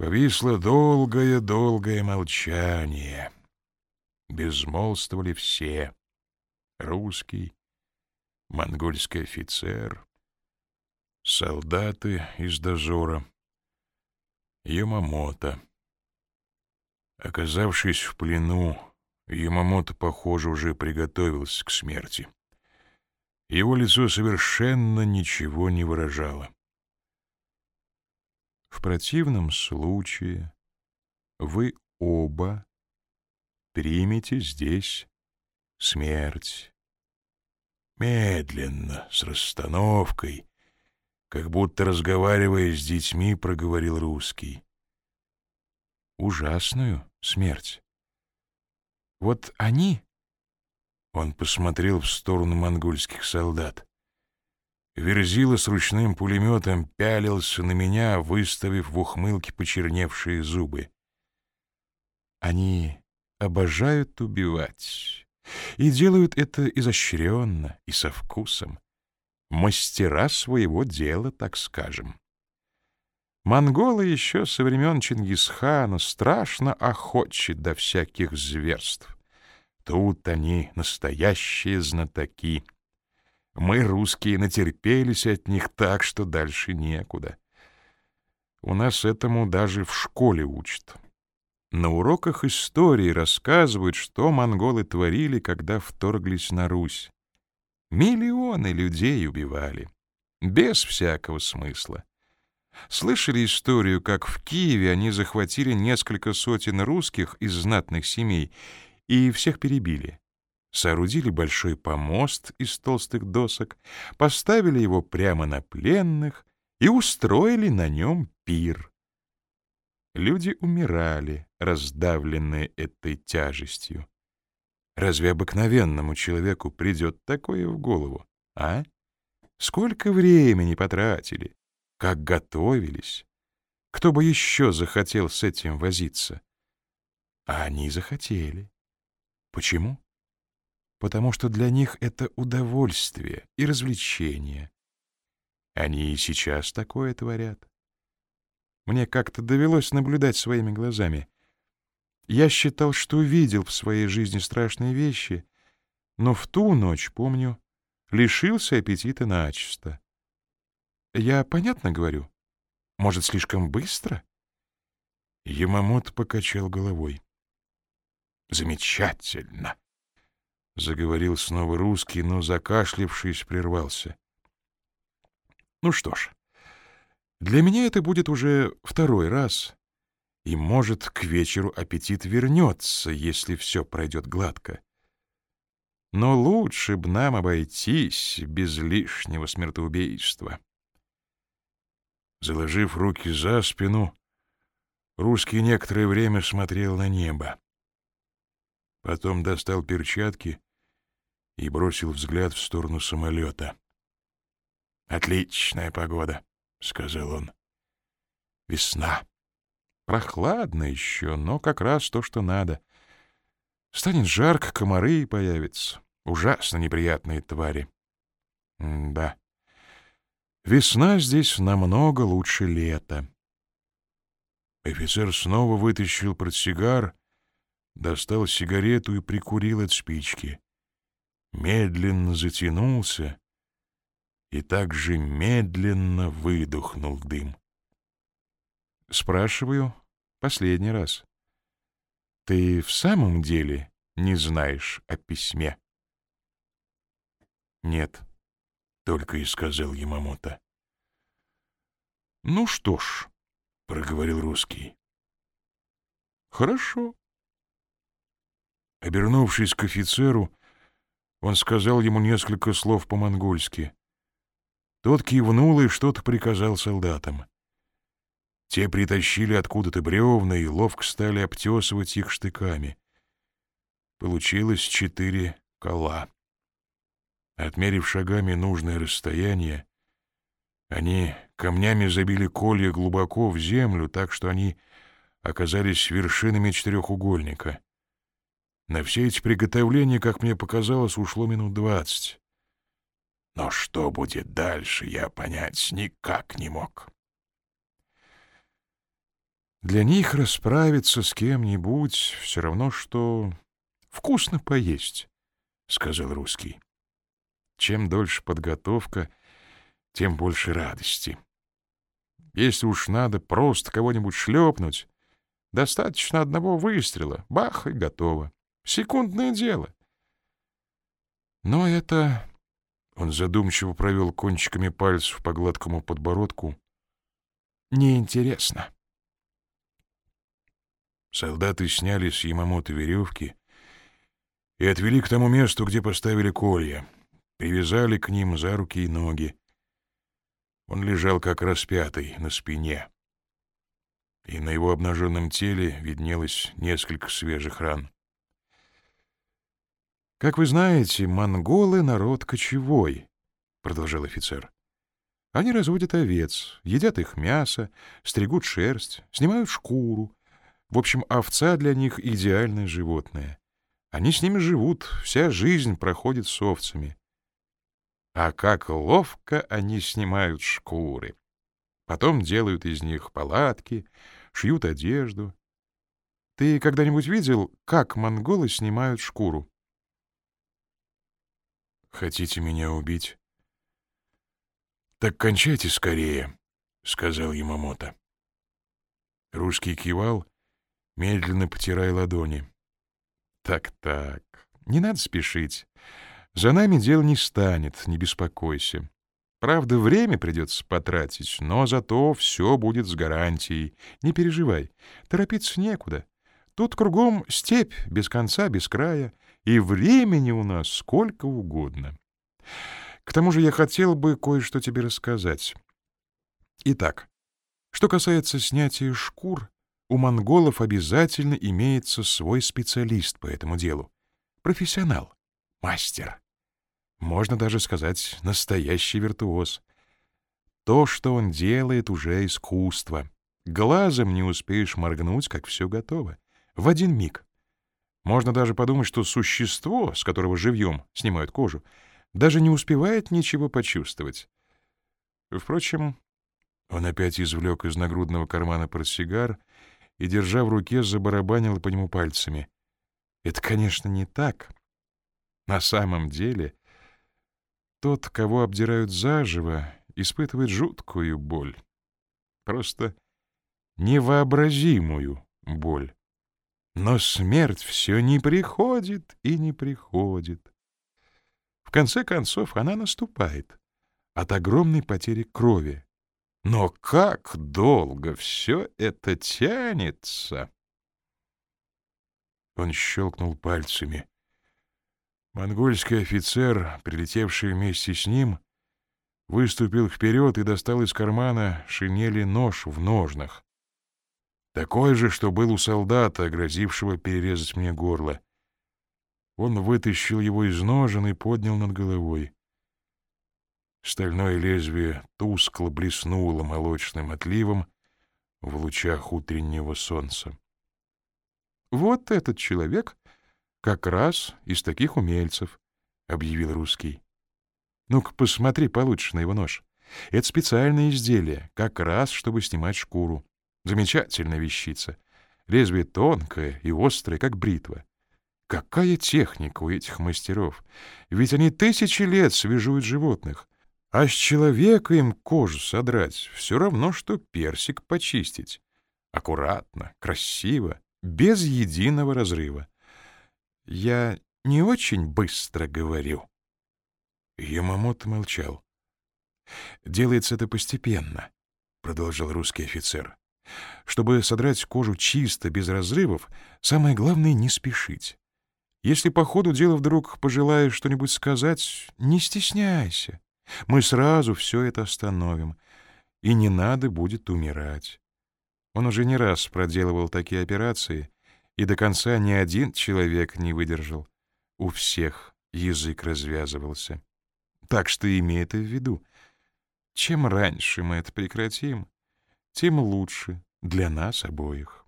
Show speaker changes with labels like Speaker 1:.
Speaker 1: Повисло долгое-долгое молчание. Безмолвствовали все. Русский, монгольский офицер, солдаты из дозора, Ямамото. Оказавшись в плену, Ямамото, похоже, уже приготовился к смерти. Его лицо совершенно ничего не выражало. В противном случае вы оба примете здесь смерть. Медленно, с расстановкой, как будто разговаривая с детьми, проговорил русский. Ужасную смерть. Вот они... Он посмотрел в сторону монгольских солдат. Верзила с ручным пулеметом пялился на меня, выставив в ухмылке почерневшие зубы. Они обожают убивать и делают это изощренно и со вкусом. Мастера своего дела, так скажем. Монголы еще со времен Чингисхана страшно охочет до всяких зверств. Тут они настоящие знатоки — мы, русские, натерпелись от них так, что дальше некуда. У нас этому даже в школе учат. На уроках истории рассказывают, что монголы творили, когда вторглись на Русь. Миллионы людей убивали. Без всякого смысла. Слышали историю, как в Киеве они захватили несколько сотен русских из знатных семей и всех перебили соорудили большой помост из толстых досок, поставили его прямо на пленных и устроили на нем пир. Люди умирали, раздавленные этой тяжестью. Разве обыкновенному человеку придет такое в голову, а? Сколько времени потратили, как готовились. Кто бы еще захотел с этим возиться? А они захотели. Почему? Потому что для них это удовольствие и развлечение. Они и сейчас такое творят. Мне как-то довелось наблюдать своими глазами. Я считал, что видел в своей жизни страшные вещи, но в ту ночь, помню, лишился аппетита начисто. Я понятно говорю? Может, слишком быстро? Ямамот покачал головой. Замечательно. Заговорил снова русский, но, закашлившись, прервался. Ну что ж, для меня это будет уже второй раз. И, может, к вечеру аппетит вернется, если все пройдет гладко. Но лучше б нам обойтись без лишнего смертоубийства. Заложив руки за спину, русский некоторое время смотрел на небо. Потом достал перчатки и бросил взгляд в сторону самолета. «Отличная погода», — сказал он. «Весна. Прохладно еще, но как раз то, что надо. Станет жарко, комары появятся. Ужасно неприятные твари. Да. Весна здесь намного лучше лета». Офицер снова вытащил портсигар, достал сигарету и прикурил от спички медленно затянулся и также медленно выдохнул дым. Спрашиваю последний раз. Ты в самом деле не знаешь о письме? Нет, только и сказал Ямамото. Ну что ж, проговорил русский. Хорошо. Обернувшись к офицеру, он сказал ему несколько слов по-монгольски. Тот кивнул и что-то приказал солдатам. Те притащили откуда-то бревна и ловко стали обтесывать их штыками. Получилось четыре кола. Отмерив шагами нужное расстояние, они камнями забили колья глубоко в землю, так что они оказались вершинами четырехугольника. На все эти приготовления, как мне показалось, ушло минут двадцать. Но что будет дальше, я понять никак не мог. Для них расправиться с кем-нибудь все равно, что вкусно поесть, — сказал русский. Чем дольше подготовка, тем больше радости. Если уж надо просто кого-нибудь шлепнуть, достаточно одного выстрела, бах, и готово. Секундное дело. Но это... Он задумчиво провел кончиками пальцев по гладкому подбородку. Неинтересно. Солдаты сняли с Ямамото веревки и отвели к тому месту, где поставили колья. Привязали к ним за руки и ноги. Он лежал как распятый на спине. И на его обнаженном теле виднелось несколько свежих ран. «Как вы знаете, монголы — народ кочевой», — продолжал офицер. «Они разводят овец, едят их мясо, стригут шерсть, снимают шкуру. В общем, овца для них — идеальное животное. Они с ними живут, вся жизнь проходит с овцами. А как ловко они снимают шкуры. Потом делают из них палатки, шьют одежду. Ты когда-нибудь видел, как монголы снимают шкуру? Хотите меня убить? Так кончайте скорее, сказал Ямамото. Русский кивал, медленно потирая ладони. Так-так, не надо спешить. За нами дел не станет, не беспокойся. Правда, время придется потратить, но зато все будет с гарантией. Не переживай, торопиться некуда. Тут кругом степь, без конца, без края и времени у нас сколько угодно. К тому же я хотел бы кое-что тебе рассказать. Итак, что касается снятия шкур, у монголов обязательно имеется свой специалист по этому делу. Профессионал, мастер. Можно даже сказать, настоящий виртуоз. То, что он делает, уже искусство. Глазом не успеешь моргнуть, как все готово. В один миг. Можно даже подумать, что существо, с которого живьем снимают кожу, даже не успевает ничего почувствовать. Впрочем, он опять извлек из нагрудного кармана портсигар и, держа в руке, забарабанил по нему пальцами. Это, конечно, не так. На самом деле, тот, кого обдирают заживо, испытывает жуткую боль. Просто невообразимую боль. Но смерть все не приходит и не приходит. В конце концов, она наступает от огромной потери крови. Но как долго все это тянется? Он щелкнул пальцами. Монгольский офицер, прилетевший вместе с ним, выступил вперед и достал из кармана шинели нож в ножнах. Такой же, что был у солдата, грозившего перерезать мне горло. Он вытащил его из ножен и поднял над головой. Стальное лезвие тускло блеснуло молочным отливом в лучах утреннего солнца. «Вот этот человек как раз из таких умельцев», — объявил русский. «Ну-ка, посмотри получше на его нож. Это специальное изделие, как раз, чтобы снимать шкуру. Замечательная вещица. Лезвие тонкое и острое, как бритва. Какая техника у этих мастеров! Ведь они тысячи лет свяжут животных. А с человека им кожу содрать все равно, что персик почистить. Аккуратно, красиво, без единого разрыва. Я не очень быстро говорю. Ямамото молчал. «Делается это постепенно», — продолжал русский офицер. Чтобы содрать кожу чисто, без разрывов, самое главное — не спешить. Если по ходу дела вдруг пожелаешь что-нибудь сказать, не стесняйся. Мы сразу все это остановим, и не надо будет умирать. Он уже не раз проделывал такие операции, и до конца ни один человек не выдержал. У всех язык развязывался. Так что имей это в виду. Чем раньше мы это прекратим, тем лучше для нас обоих.